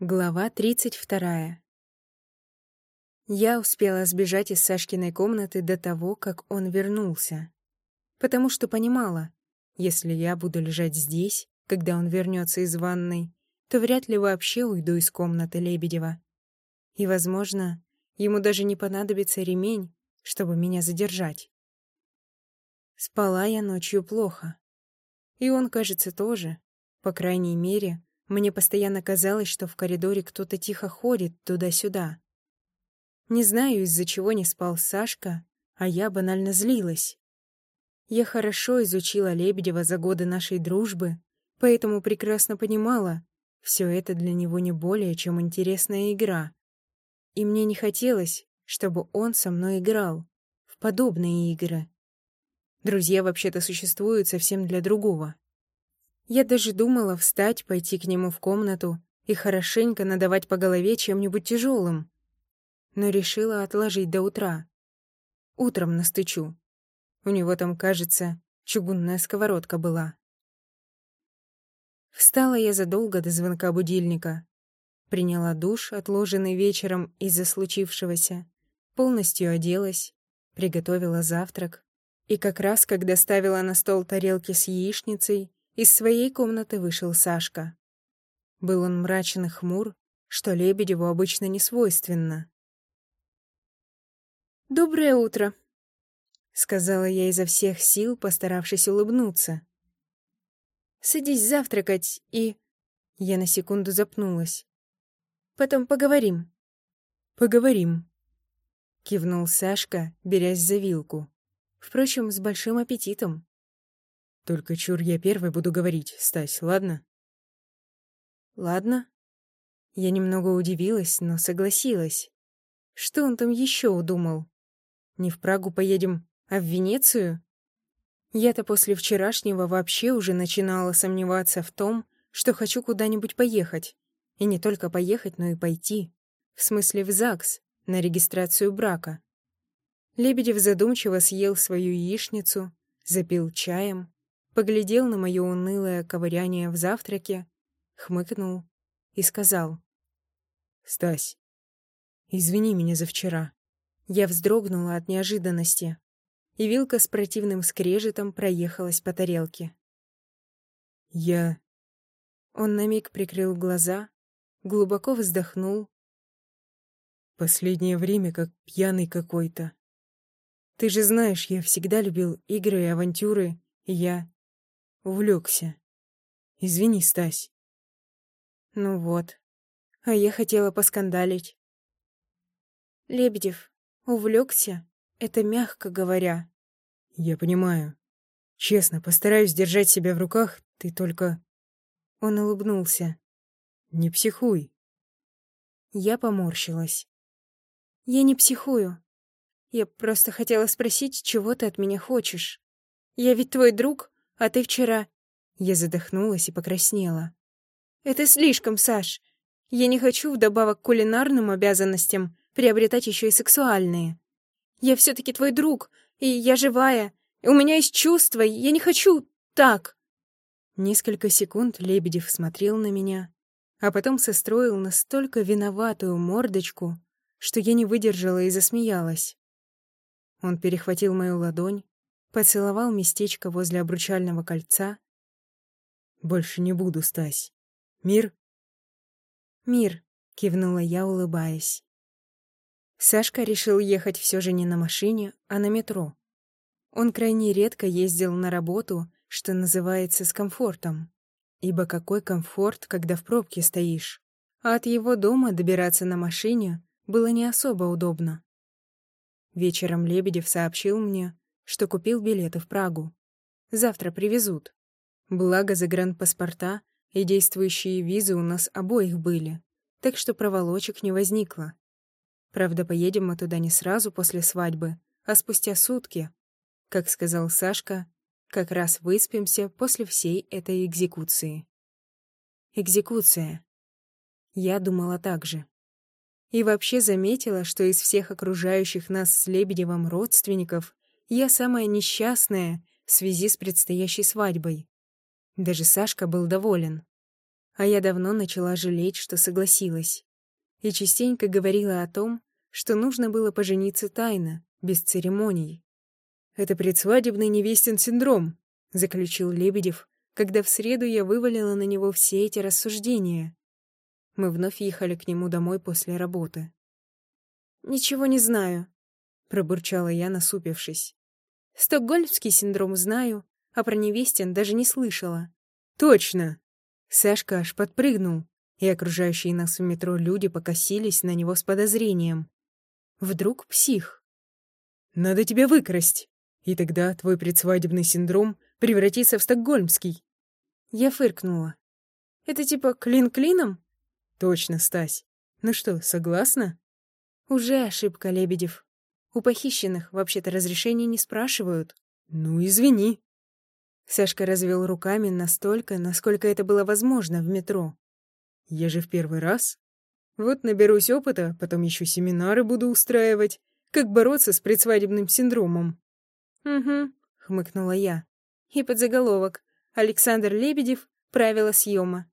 Глава 32. Я успела сбежать из Сашкиной комнаты до того, как он вернулся. Потому что понимала, если я буду лежать здесь, когда он вернется из ванной, то вряд ли вообще уйду из комнаты Лебедева. И, возможно, ему даже не понадобится ремень, чтобы меня задержать. Спала я ночью плохо. И он, кажется, тоже. По крайней мере, мне постоянно казалось, что в коридоре кто-то тихо ходит туда-сюда. Не знаю, из-за чего не спал Сашка, а я банально злилась. Я хорошо изучила Лебедева за годы нашей дружбы, поэтому прекрасно понимала, все это для него не более, чем интересная игра. И мне не хотелось, чтобы он со мной играл в подобные игры. Друзья вообще-то существуют совсем для другого. Я даже думала встать, пойти к нему в комнату и хорошенько надавать по голове чем-нибудь тяжелым, но решила отложить до утра. Утром настычу. У него там, кажется, чугунная сковородка была. Встала я задолго до звонка будильника. Приняла душ, отложенный вечером из-за случившегося, полностью оделась, приготовила завтрак. И как раз, когда ставила на стол тарелки с яичницей, из своей комнаты вышел Сашка. Был он мрачен и хмур, что Лебедеву обычно не свойственно. «Доброе утро», — сказала я изо всех сил, постаравшись улыбнуться. «Садись завтракать и...» Я на секунду запнулась. «Потом поговорим». «Поговорим», — кивнул Сашка, берясь за вилку. Впрочем, с большим аппетитом. Только чур я первой буду говорить, Стась, ладно? Ладно. Я немного удивилась, но согласилась. Что он там еще удумал? Не в Прагу поедем, а в Венецию? Я-то после вчерашнего вообще уже начинала сомневаться в том, что хочу куда-нибудь поехать. И не только поехать, но и пойти. В смысле в ЗАГС, на регистрацию брака. Лебедев задумчиво съел свою яичницу, запил чаем, поглядел на моё унылое ковыряние в завтраке, хмыкнул и сказал. «Стась, извини меня за вчера». Я вздрогнула от неожиданности, и вилка с противным скрежетом проехалась по тарелке. «Я...» Он на миг прикрыл глаза, глубоко вздохнул. «Последнее время как пьяный какой-то. Ты же знаешь, я всегда любил игры и авантюры, и я... Увлекся. Извини, Стась. Ну вот. А я хотела поскандалить. Лебедев, увлекся? Это мягко говоря. Я понимаю. Честно, постараюсь держать себя в руках, ты только... Он улыбнулся. Не психуй. Я поморщилась. Я не психую. Я просто хотела спросить, чего ты от меня хочешь. Я ведь твой друг, а ты вчера...» Я задохнулась и покраснела. «Это слишком, Саш. Я не хочу вдобавок к кулинарным обязанностям приобретать еще и сексуальные. Я все-таки твой друг, и я живая, и у меня есть чувства, и я не хочу так». Несколько секунд Лебедев смотрел на меня, а потом состроил настолько виноватую мордочку, что я не выдержала и засмеялась. Он перехватил мою ладонь, Поцеловал местечко возле обручального кольца. «Больше не буду, Стась. Мир?» «Мир», — кивнула я, улыбаясь. Сашка решил ехать все же не на машине, а на метро. Он крайне редко ездил на работу, что называется, с комфортом. Ибо какой комфорт, когда в пробке стоишь? А от его дома добираться на машине было не особо удобно. Вечером Лебедев сообщил мне, что купил билеты в Прагу. Завтра привезут. Благо загранпаспорта и действующие визы у нас обоих были, так что проволочек не возникло. Правда, поедем мы туда не сразу после свадьбы, а спустя сутки. Как сказал Сашка, как раз выспимся после всей этой экзекуции. Экзекуция. Я думала так же. И вообще заметила, что из всех окружающих нас с Лебедевым родственников я самая несчастная в связи с предстоящей свадьбой. Даже Сашка был доволен. А я давно начала жалеть, что согласилась. И частенько говорила о том, что нужно было пожениться тайно, без церемоний. «Это предсвадебный невестин синдром», — заключил Лебедев, когда в среду я вывалила на него все эти рассуждения. Мы вновь ехали к нему домой после работы. «Ничего не знаю», — пробурчала я, насупившись. «Стокгольмский синдром знаю, а про невестин даже не слышала». «Точно!» Сашка аж подпрыгнул, и окружающие нас в метро люди покосились на него с подозрением. Вдруг псих? «Надо тебя выкрасть, и тогда твой предсвадебный синдром превратится в стокгольмский». Я фыркнула. «Это типа клин клином?» «Точно, Стась. Ну что, согласна?» «Уже ошибка, Лебедев. У похищенных вообще-то разрешения не спрашивают». «Ну, извини», Сашка развел руками настолько, насколько это было возможно в метро. «Я же в первый раз. Вот наберусь опыта, потом еще семинары буду устраивать, как бороться с предсвадебным синдромом». «Угу», — хмыкнула я. И подзаголовок «Александр Лебедев. Правила съема».